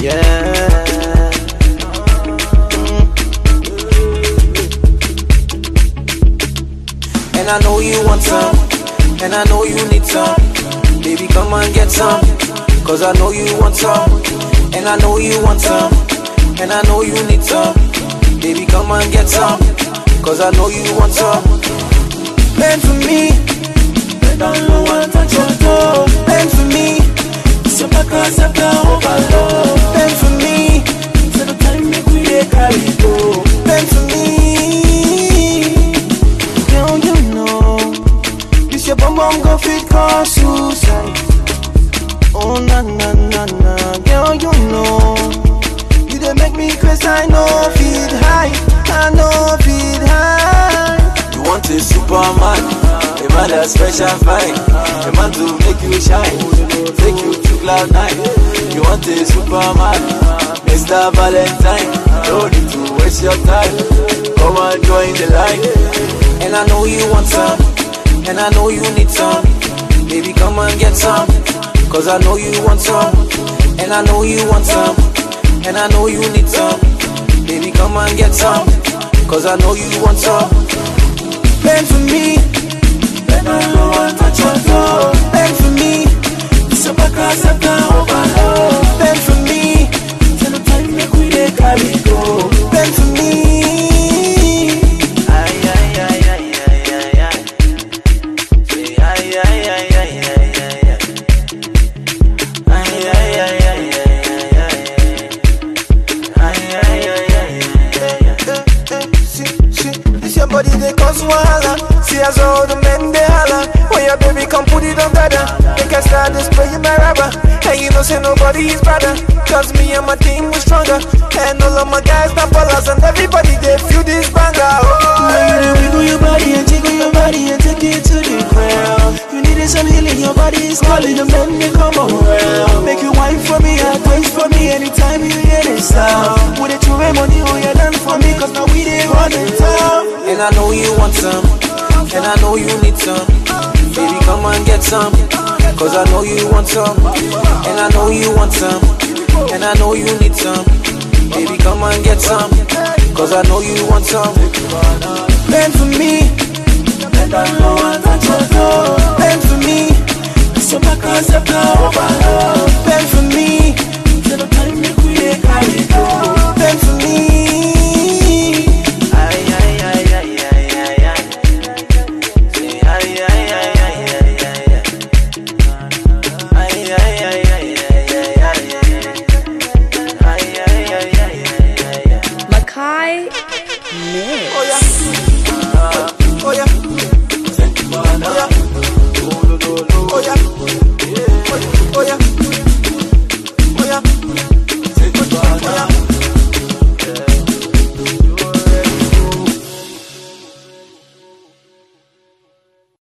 Yeah. And I know you want some, and I know you need some. Baby, come and get some, cause I know you want some, and I know you want some, and I know you need some. Baby, come and get some, cause I know you want some. Bend for me, bend on your one, touch your toe. Bend for me, so my cross up down. Fit cause suicide. Oh na na na na, girl, you know you dey make me crazy. I know feed high, I know feed high. You want a superman, a man that's special fine, a man to make you shine, take you to cloud nine. You want a superman, Mr. Valentine. No need to waste your time. Come and join the line. And I know you want some, and I know you need some. Baby, come and get some, cause I know you want some, and I know you want some, and I know you need some. Baby, come and get some, cause I know you want some. Bend for me, bend low and touch your toe. Bend for me, it's a back as all the men they holla. When your baby come put it on dada, they can start displaying my rubber. And you know say nobody is better. Cause me and my team was stronger. And all of my guys not ballers and everybody they feel this banger. Oh, Now you dey wiggle your body and jiggle your body and take it to the ground. You needed some healing, your body is calling. The men they come around. Make you wine for me and dance for me anytime you hear this sound. With it to money, oh yeah, dance for me, cause now we dey run in town. And I know you want some, and I know you need some. Baby, come and get some, cause I know you want some, and I know you want some, and I know you need some. Baby, come and get some, cause I know you want some. Bend for me, bend down low and touch your. Bend for me, so my concept now overload. Ay. Makai Mix. oh yeah. Yeah. Yeah. Yeah. Oh yeah.